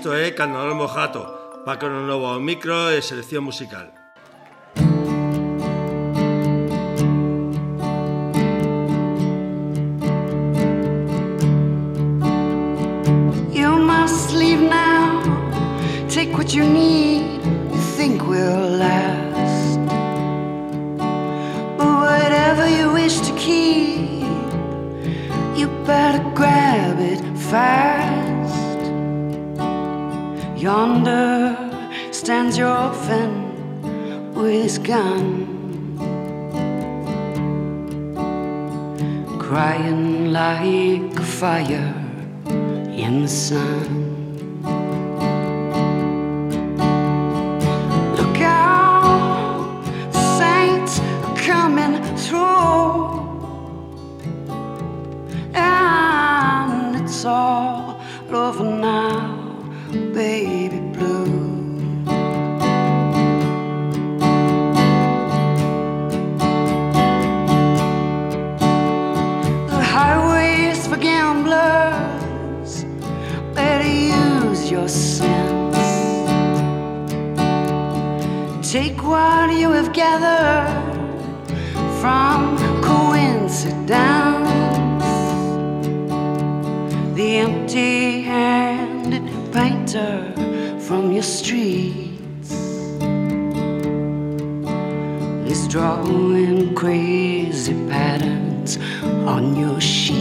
Isto é eh, Cando Mojato, Paco Novo ao micro de selección musical. Take what you have gathered from coincidence, the empty handed painter from your streets is drawing crazy patterns on your sheet.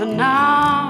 over now.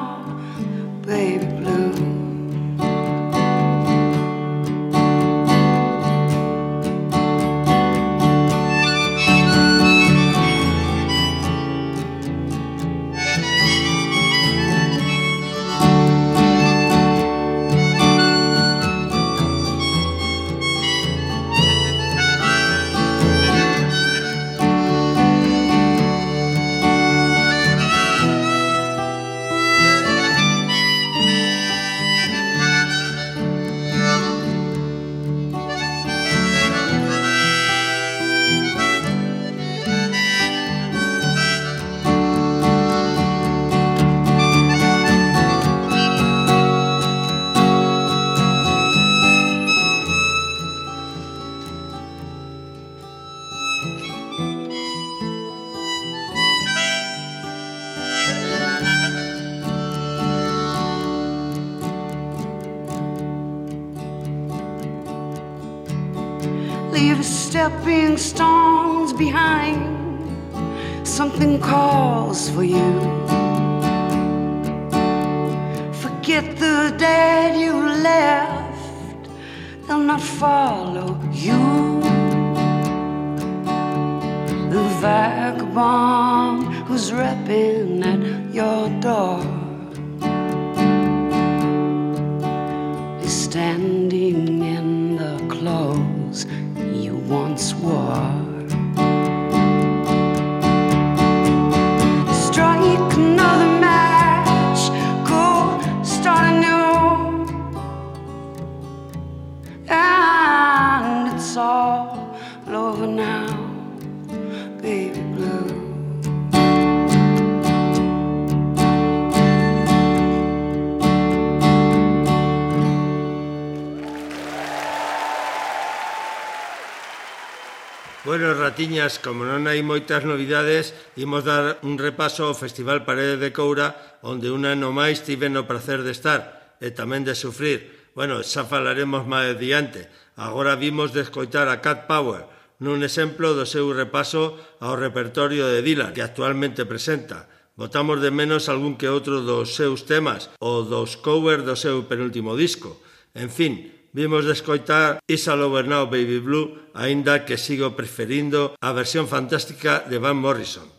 Bueno, ratiñas, como non hai moitas novidades, imos dar un repaso ao Festival Parede de Coura, onde un ano máis tive no placer de estar e tamén de sufrir. Bueno, xa falaremos máis diante. Agora vimos de escoitar a Cat Power, nun exemplo do seu repaso ao repertorio de Dylan, que actualmente presenta. Botamos de menos algún que outro dos seus temas ou dos covers do seu penúltimo disco. En fin, Vimos de escoitar Isa Lover Now Baby Blue, aínda que sigo preferindo a versión fantástica de Van Morrison.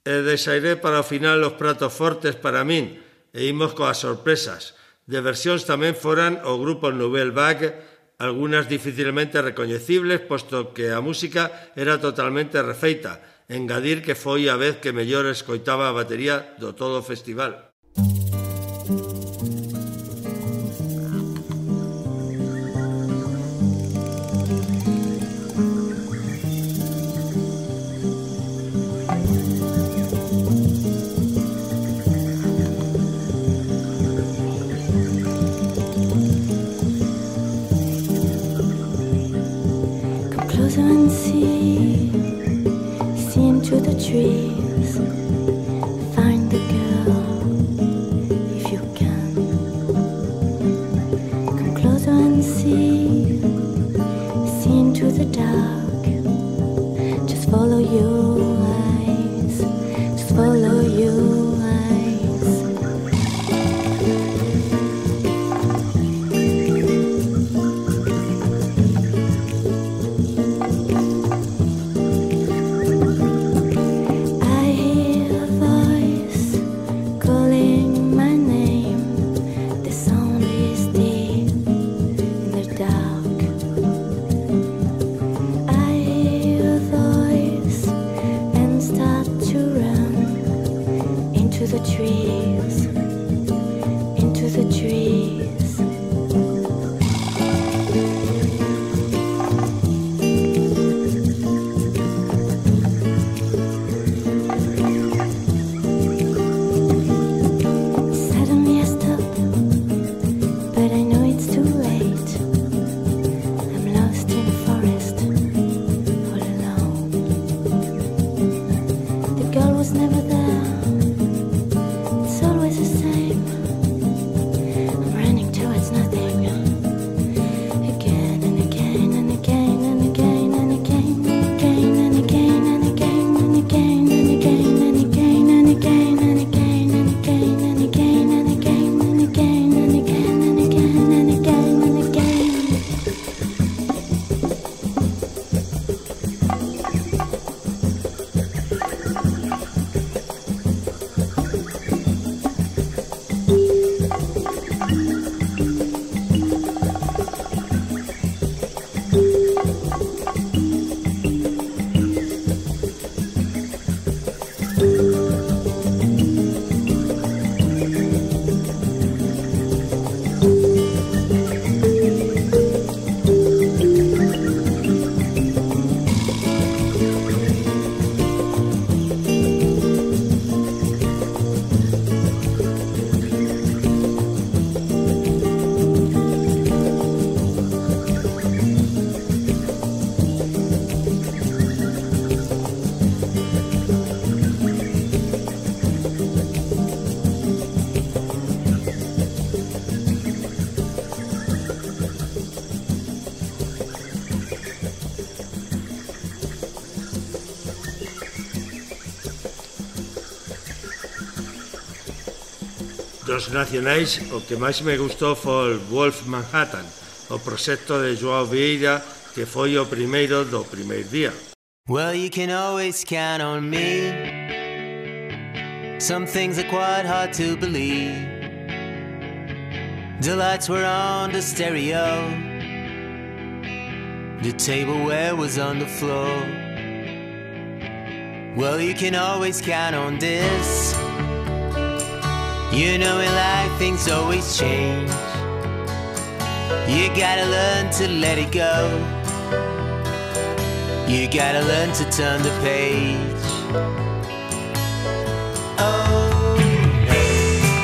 E deixaré para o final os pratos fortes para min, e imos coas sorpresas. De versións tamén foran o grupo Nouvelle Vague, algunhas dificilmente recoñecibles, posto que a música era totalmente refeita, engadir que foi a vez que mellor escoitaba a batería do todo o festival. Que me Wolf Manhattan, de Joao Vieira que día. Well, you can always count on me. Some things are quite hard to believe. The lights were on the stereo. The tableware was on the floor. Well, you can always count on this You know in life things always change. You gotta learn to let it go. You gotta learn to turn the page. Oh,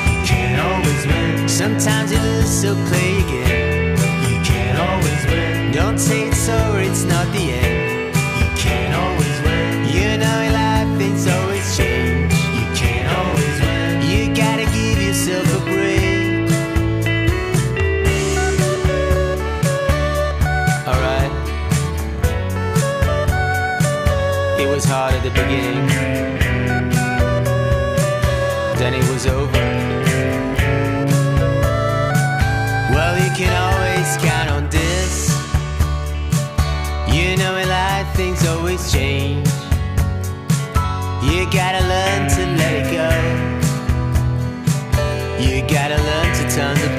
you can't always win. Sometimes you lose, so play again. You can't always win. Don't say it's over, it's not the end. You can't always win. You know in life things always hard at the beginning. Then it was over. Well, you can always count on this. You know, in life things always change. You gotta learn to let it go. You gotta learn to turn the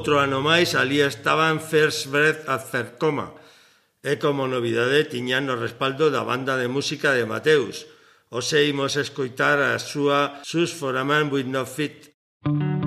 Outro ano máis alí estaban First Breath at Fercoma e como novidade tiñan o respaldo da banda de música de Mateus. Oseimos imos escoitar a súa Sus for a Man with No Fit. Música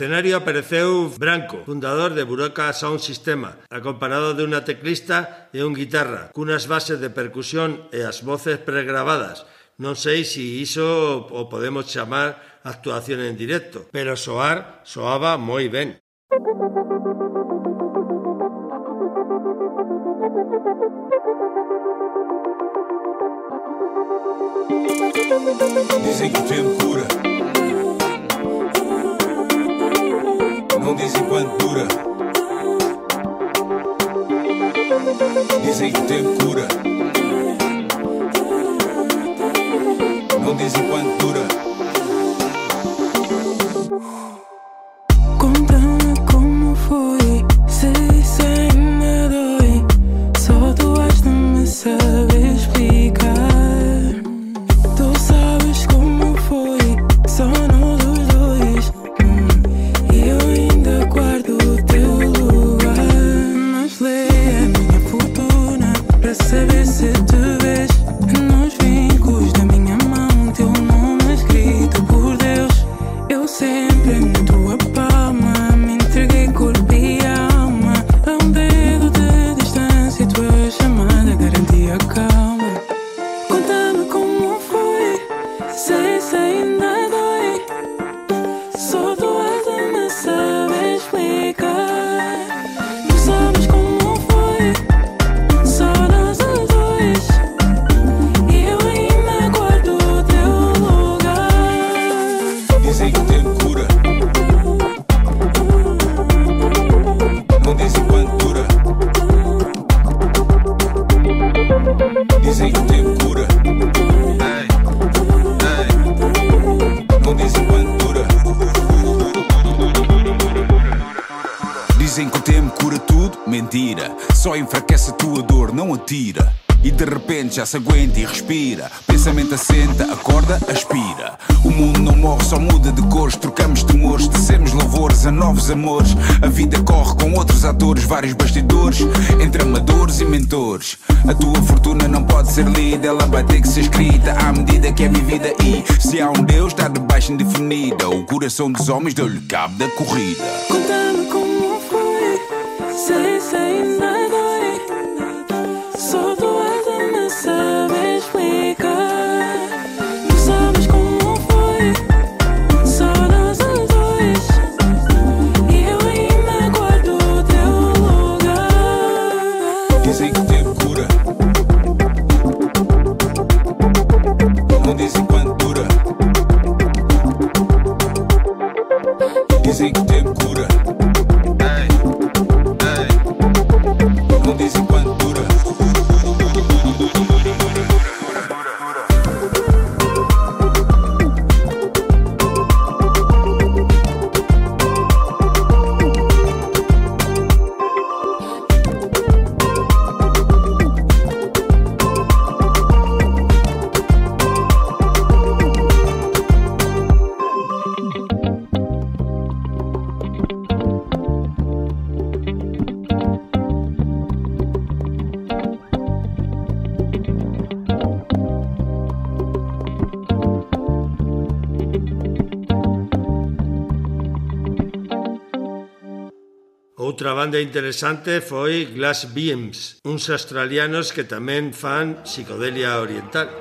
escenario apareceu Branco, fundador de Buroca Sound Sistema, acompañado de unha teclista e un guitarra, cunhas bases de percusión e as voces pregravadas. Non sei se iso o podemos chamar actuación en directo, pero soar soaba moi ben. Dizem que o tempo cura Não dizem quanto dura. Dizem que o tempo cura. Não dizem quanto dura. Conta-me como foi, sei se ainda dói. Só tu has de me saber já se aguenta e respira. Pensamento assenta, acorda, aspira. O mundo não morre, só muda de cores. Trocamos temores, tecemos louvores a novos amores. A vida corre com outros atores, vários bastidores. Entre amadores e mentores. A tua fortuna não pode ser lida, ela vai ter que ser escrita à medida que é vivida. E se há um Deus, está debaixo indefinida. O coração dos homens deu-lhe cabo da corrida. banda interesante foi Glass Beams, uns australianos que tamén fan psicodelia oriental.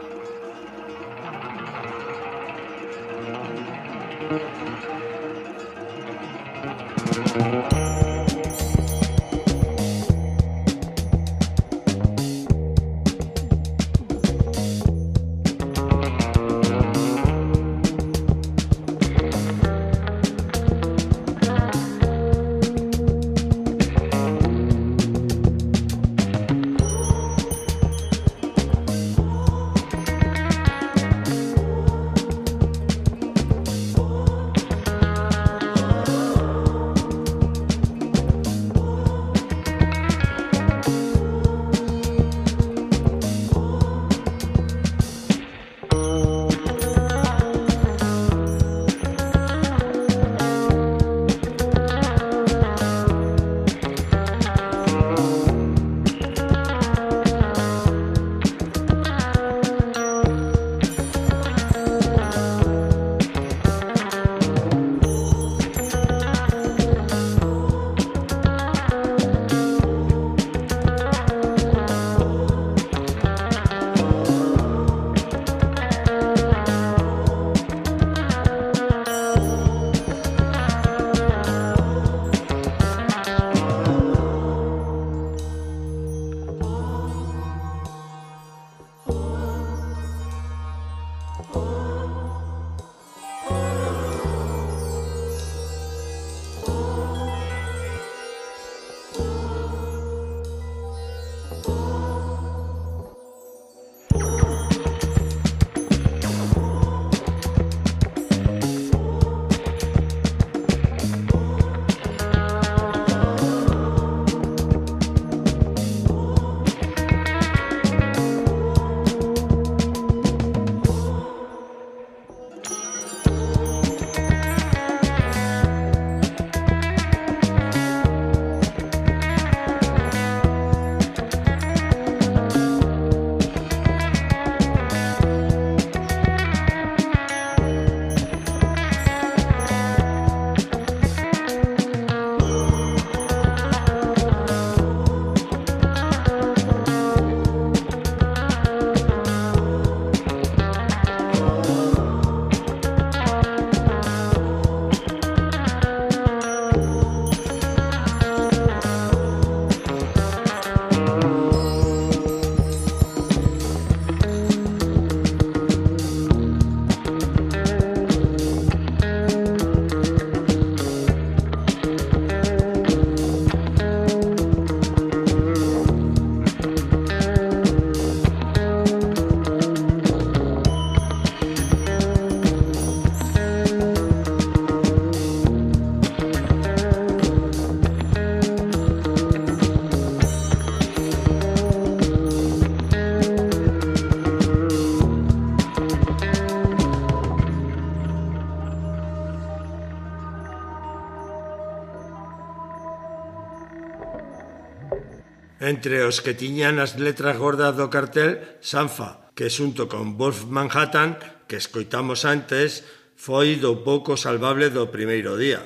Entre os que tiñan as letras gordas do cartel, Sanfa, que xunto con Wolf Manhattan, que escoitamos antes, foi do pouco salvable do primeiro día.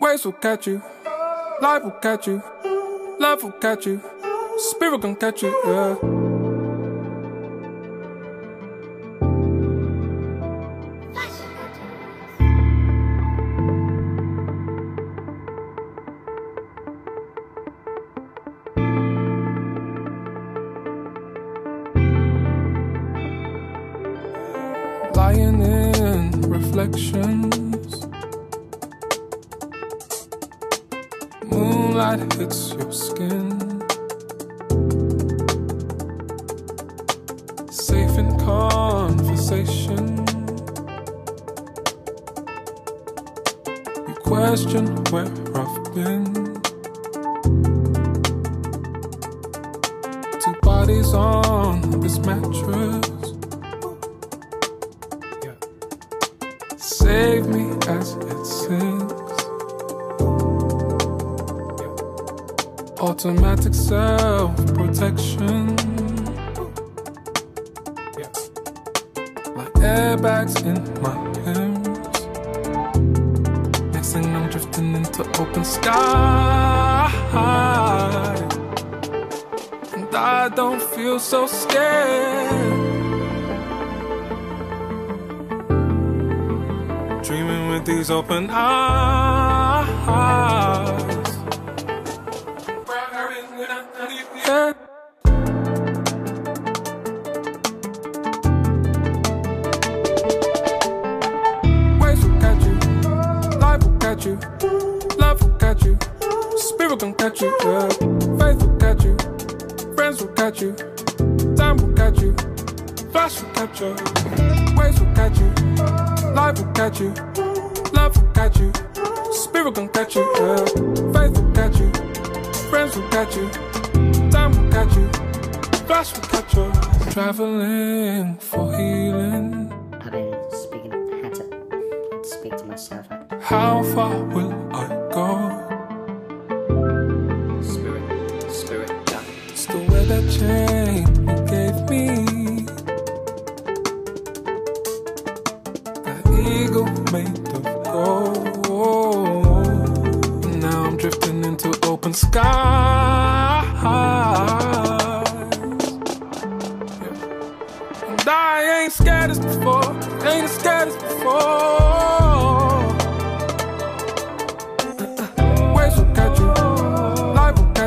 Waves will catch you, life will catch you, love will catch you, spirit gon' catch you, yeah. This mattress. Save me as it sinks. Automatic self protection. Like airbags in my hands. Next thing I'm drifting into open sky. I don't feel so scared. Dreaming with these open eyes.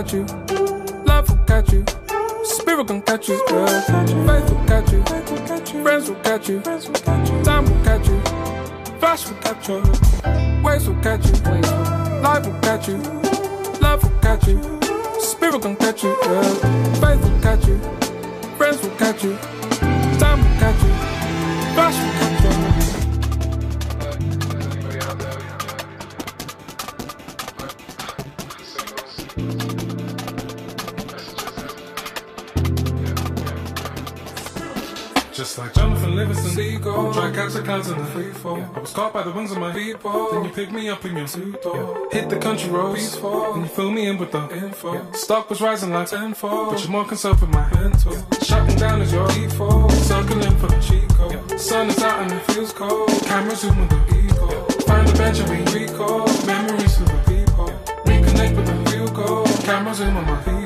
Catch you, love will catch you, spirit can catch you, yeah. faith will catch you, friends will catch you, time will catch you, flash will catch you, waves will catch you, life will catch you, love will catch you, spirit can catch you, yeah. faith will catch you, friends will catch you, time will catch you, flash will catch you. Seagull. Try catch the clouds in the free fall. I was caught by the wings of my people. Then you picked me up in your suit. Hit the country roads. Then you fill me in with the info. Stock was rising like tenfold. But you're more concerned with my mental. Shutting down is your default. Circling for the cheat code. Sun is out and it feels cold. Camera zoom with the ego. Find the bench and we recall. Memories of the people. Reconnect with the real goal. Camera zoom on my people.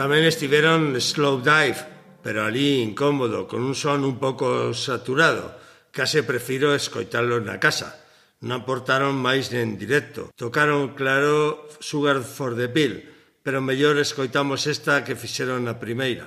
Tamén estiveron Slow Dive, pero ali incómodo, con un son un pouco saturado. Case prefiro escoitalo na casa. Non aportaron máis en directo. Tocaron, claro, Sugar for the Bill, pero mellor escoitamos esta que fixeron na primeira.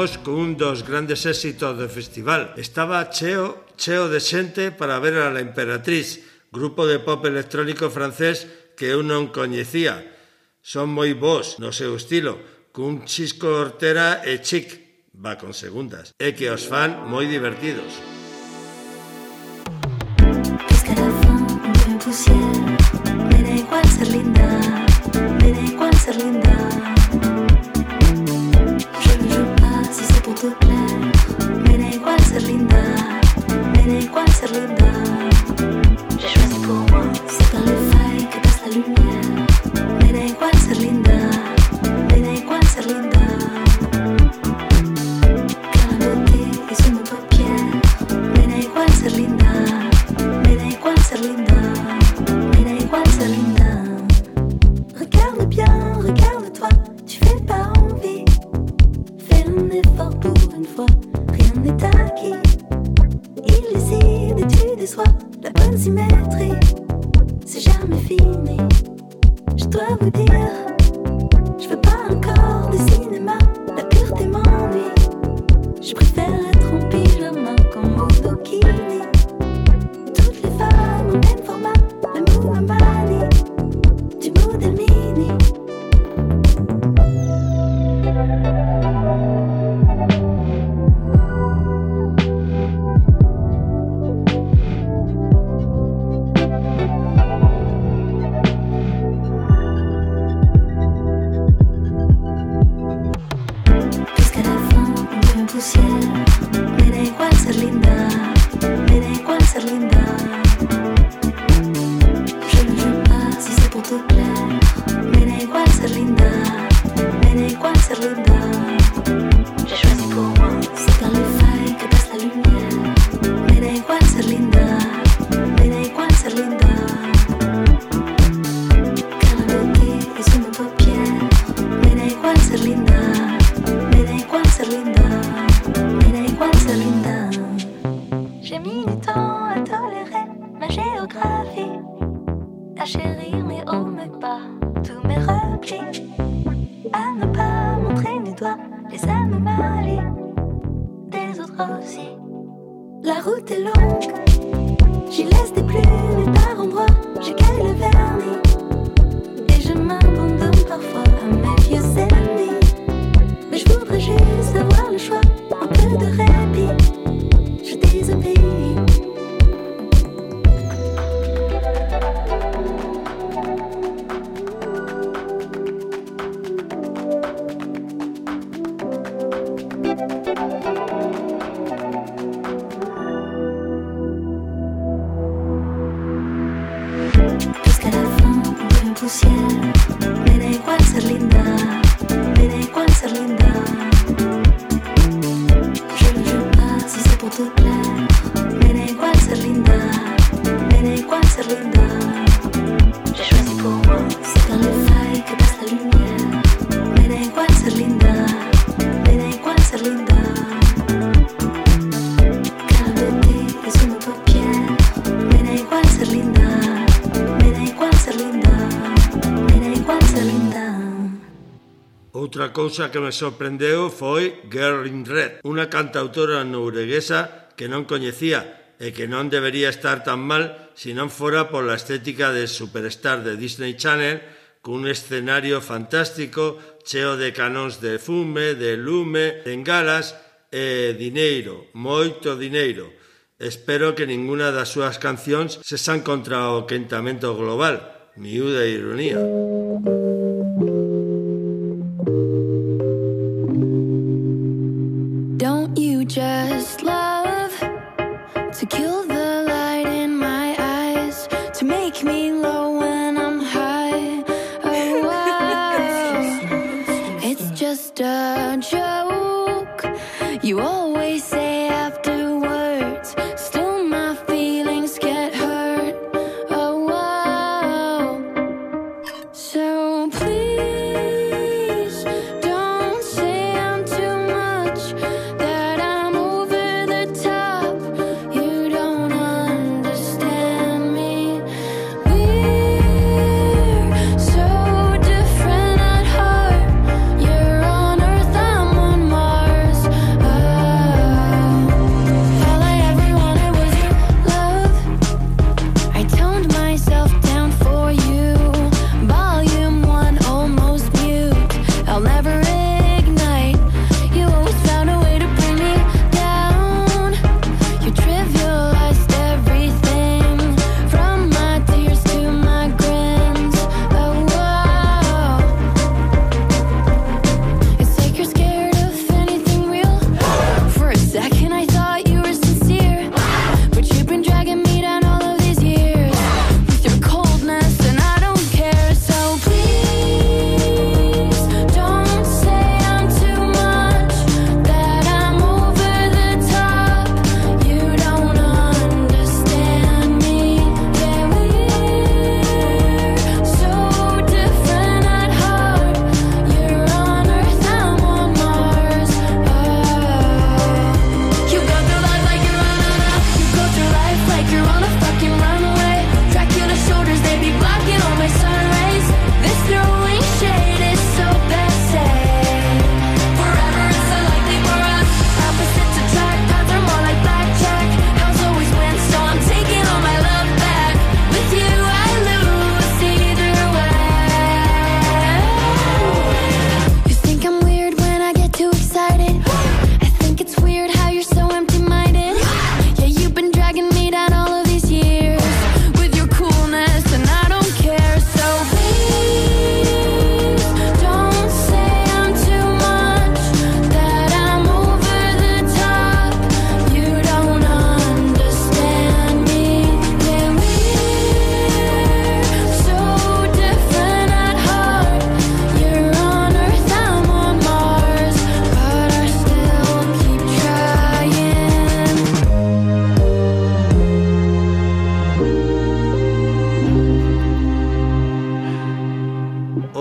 Imos cun dos grandes éxitos do festival. Estaba cheo, cheo de xente para ver a la Imperatriz, grupo de pop electrónico francés que eu non coñecía. Son moi bons no seu estilo, cun chisco hortera e chic, va con segundas, e que os fan moi divertidos. Me da igual ser linda, me da igual ser linda. Te plaire. Mais da igual ser linda, mais da igual ser linda. J'ai choisi pour moi, c'est par les failles que passe la lumière. Effort pour une fois, rien n'est acquis. Illicide et tu déçois, la bonne symétrie, c'est jamais fini. Je dois vous dire, je veux pas encore de cinéma, la pureté m'ennuie. Je préfère être en pyjama comme Modokini. Toutes les femmes au même format, l'amour à manie, du modèle mini. Outra cousa que me sorprendeu foi Girl in Red, unha cantautora noureguesa que non coñecía e que non debería estar tan mal se non fora pola estética de superstar de Disney Channel cun escenario fantástico cheo de canóns de fume, de lume, de engalas e dineiro, moito dineiro. Espero que ninguna das súas cancións se san contra o quentamento global. Miúda ironía. Música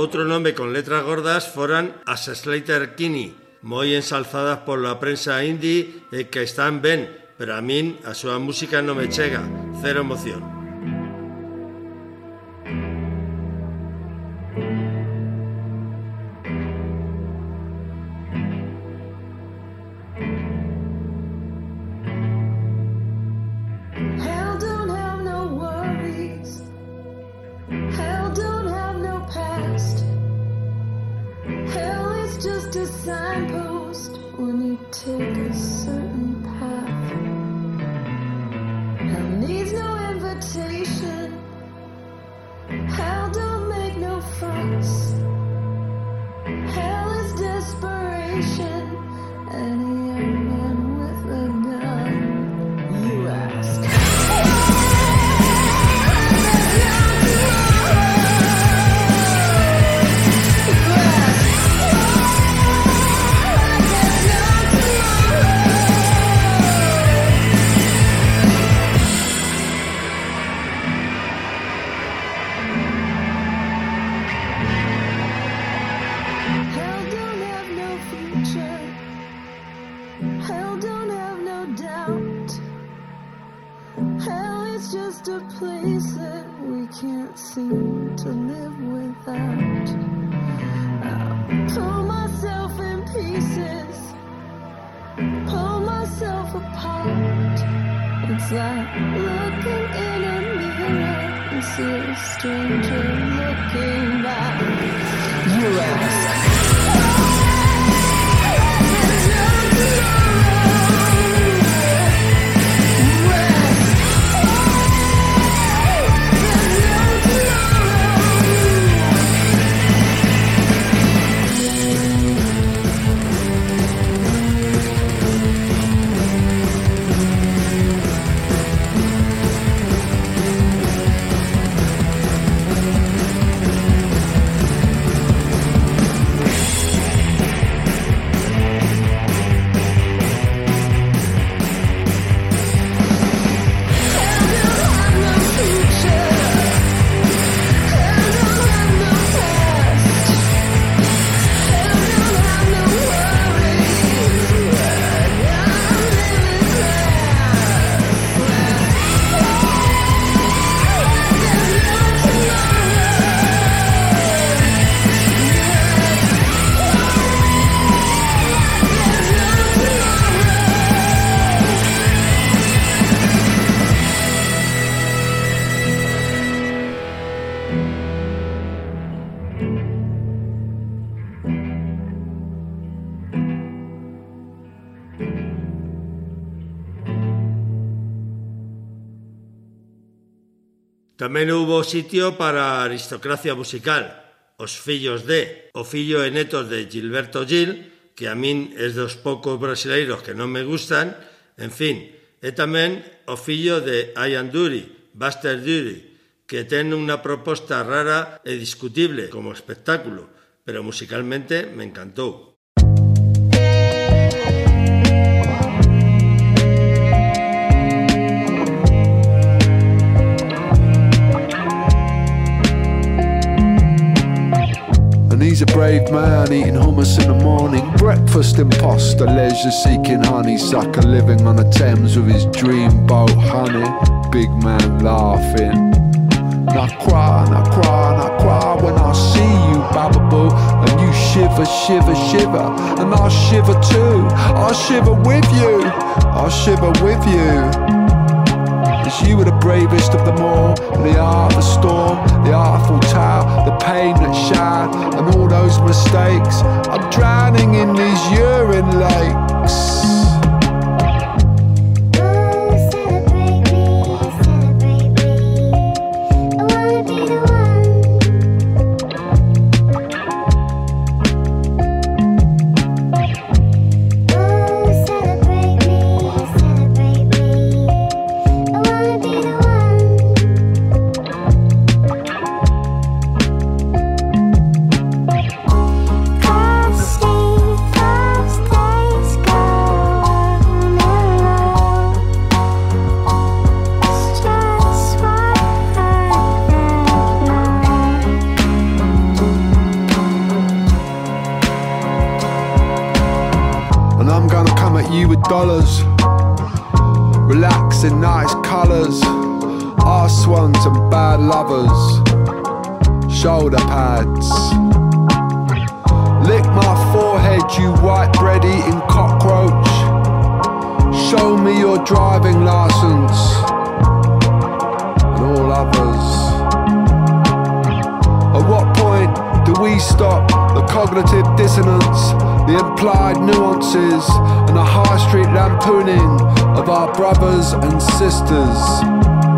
nome con letras gordas foran as Slater Kinney, moi ensalzadas pola prensa indie e que están ben, pero a min a súa música non me chega, cero emoción. sitio para a aristocracia musical, os fillos de, o fillo e netos de Gilberto Gil, que a min es dos poucos brasileiros que non me gustan, en fin, e tamén o fillo de Ian Dury, Buster Dury, que ten unha proposta rara e discutible como espectáculo, pero musicalmente me encantou. He's a brave man eating hummus in the morning. Breakfast imposter, leisure seeking honeysucker, living on the Thames with his dream boat, honey. Big man laughing. And I cry and I cry and I cry when I see you, Bababoo. And you shiver, shiver, shiver. And I shiver too. I shiver with you. I shiver with you. Cause you were the bravest of them all. The art of the storm, the artful tale, the pain that shattered, and all those mistakes. I'm drowning in these urine lakes. and a high street lampooning of our brothers and sisters.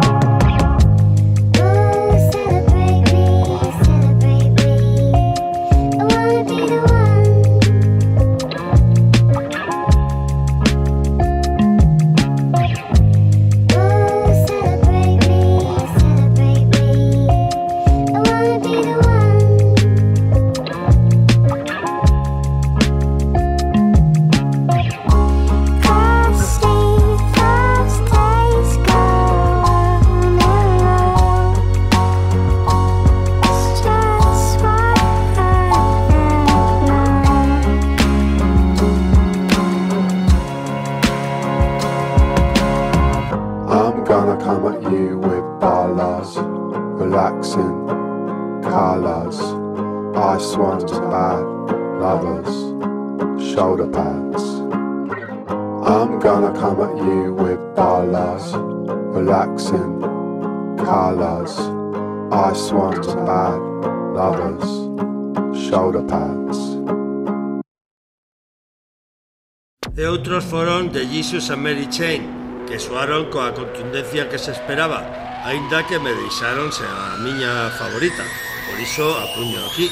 Delicious e Mary Chain, que soaron coa contundencia que se esperaba, aínda que me deixaronse a miña favorita, por iso apuño aquí.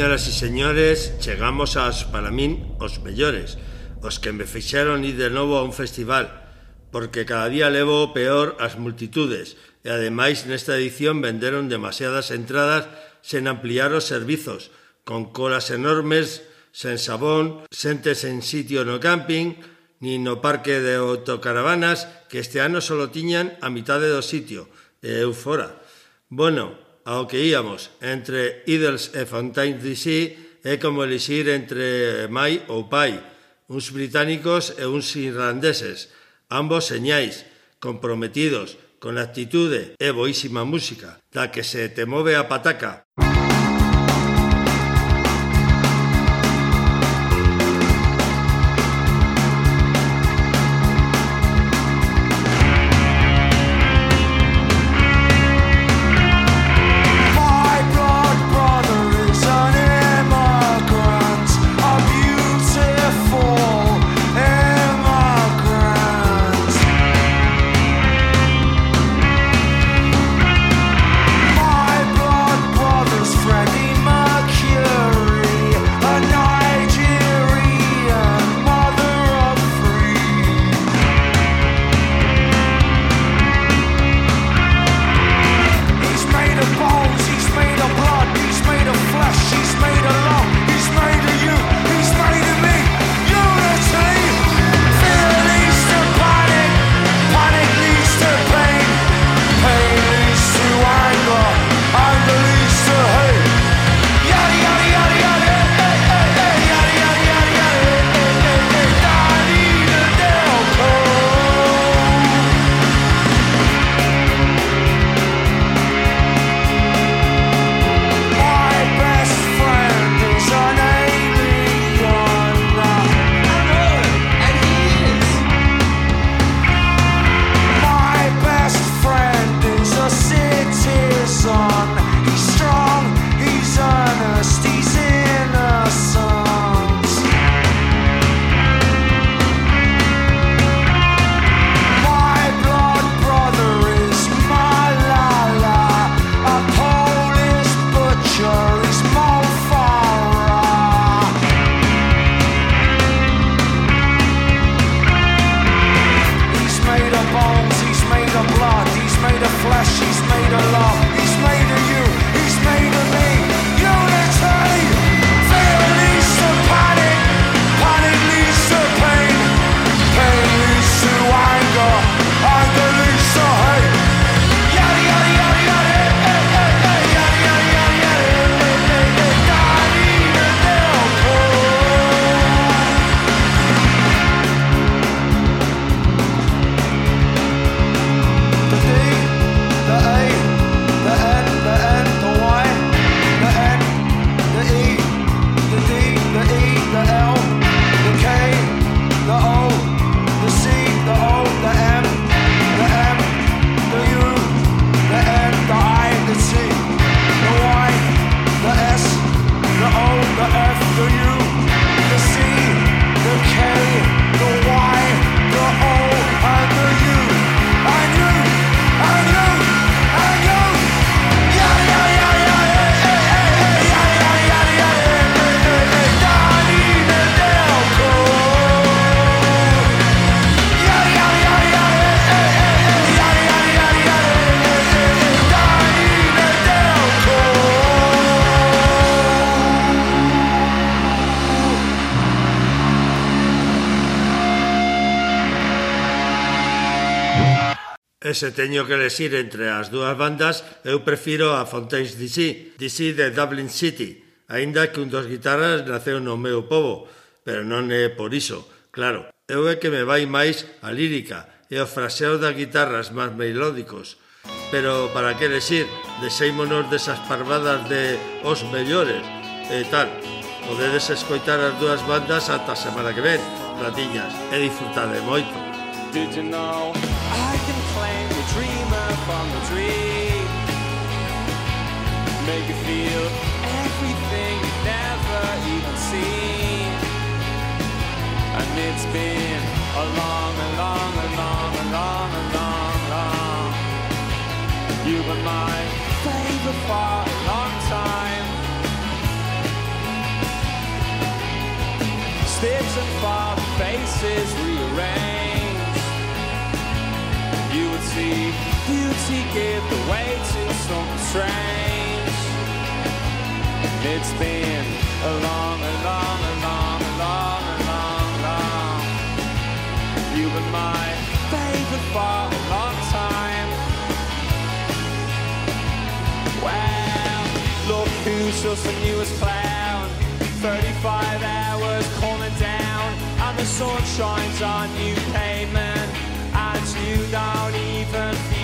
Señoras e señores, chegamos aos, para min, os mellores, os que me fixeron ir de novo a un festival, porque cada día levo peor as multitudes, e ademais nesta edición venderon demasiadas entradas sen ampliar os servizos, con colas enormes, sen sabón, xentes sen sitio no camping, ni no parque de autocaravanas, que este ano solo tiñan a mitade do sitio, e eu fora. Bueno, ao que íamos, entre Idols e Fontaine DC é como elixir entre mai ou pai, uns británicos e uns irlandeses, ambos señais, comprometidos, con actitude e boísima música, da que se te move a pataca. Música E se teño que lexir entre as dúas bandas, eu prefiro a Fontaines DC, DC de Dublin City, aínda que un dos guitarras naceu no meu povo, pero non é por iso, claro. Eu é que me vai máis a lírica e o fraseo das guitarras máis melódicos. Pero para que lexir, deixémonos desas parvadas de os mellores e tal. Podedes escoitar as dúas bandas ata a semana que ven, ratiñas, e disfrutade moito. Did you know I can on the tree. Make you feel everything you've never even seen. And it's been a long, a long, a long, a long, a long, long. You've been my favorite for a long time. Steps and far faces rearranged. You would see beauty give the way to something strange. It's been a long, a long, a long, a long, a long, long. You've been my favorite for a long time. Well, look who's just the newest clown. 35 hours coming down, and the sun shines on new pavement, and you don't even feel.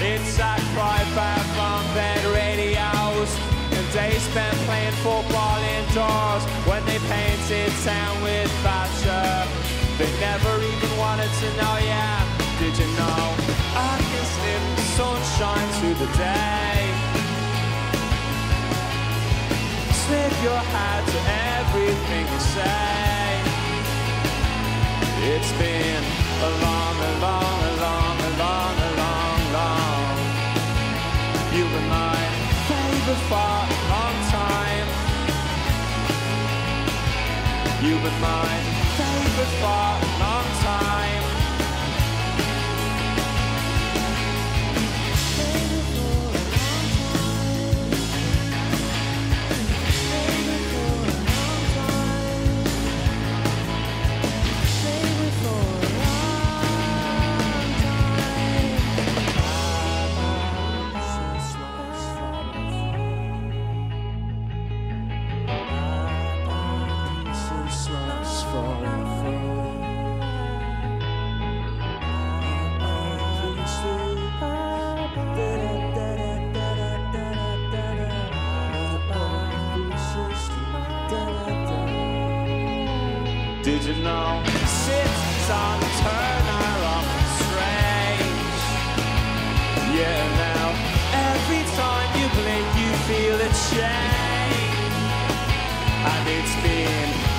It's a cry back from bed radios. And they spent playing football indoors when they painted town with Thatcher. They never even wanted to know, yeah. Did you know? I can slip sunshine through the day. Slip your hat to everything you say. It's been a long, long, a long time. You've been for a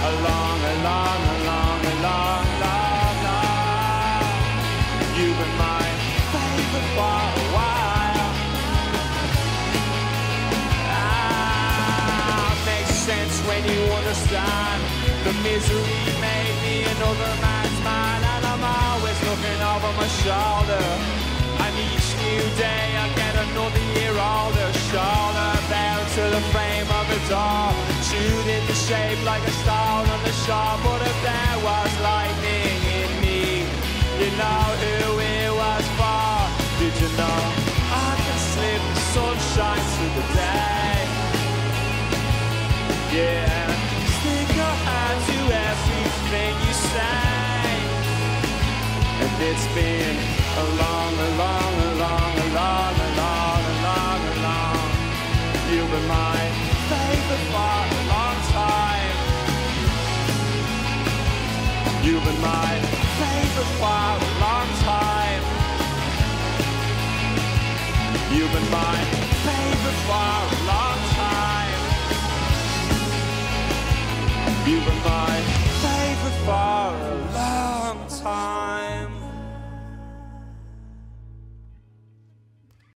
been a long, a long, long. You've been my favorite for a while. Ah, makes sense when you understand the misery made me another man's man, and I'm always looking over my shoulder. And each new day I get another year older, shoulder bound to the frame of a door, chewed into shape like a stone on the shore. But if there was lightning in me, you know who it was for. Did you know I can slip the sunshine through the day? Yeah, stick your hand to everything you say. And it's been a long, a long, a long, a long, a long, a long, a long. You've been my favorite for Human mind, been my favorite for a long time. Human mind, been my favorite for a long time. Human mind.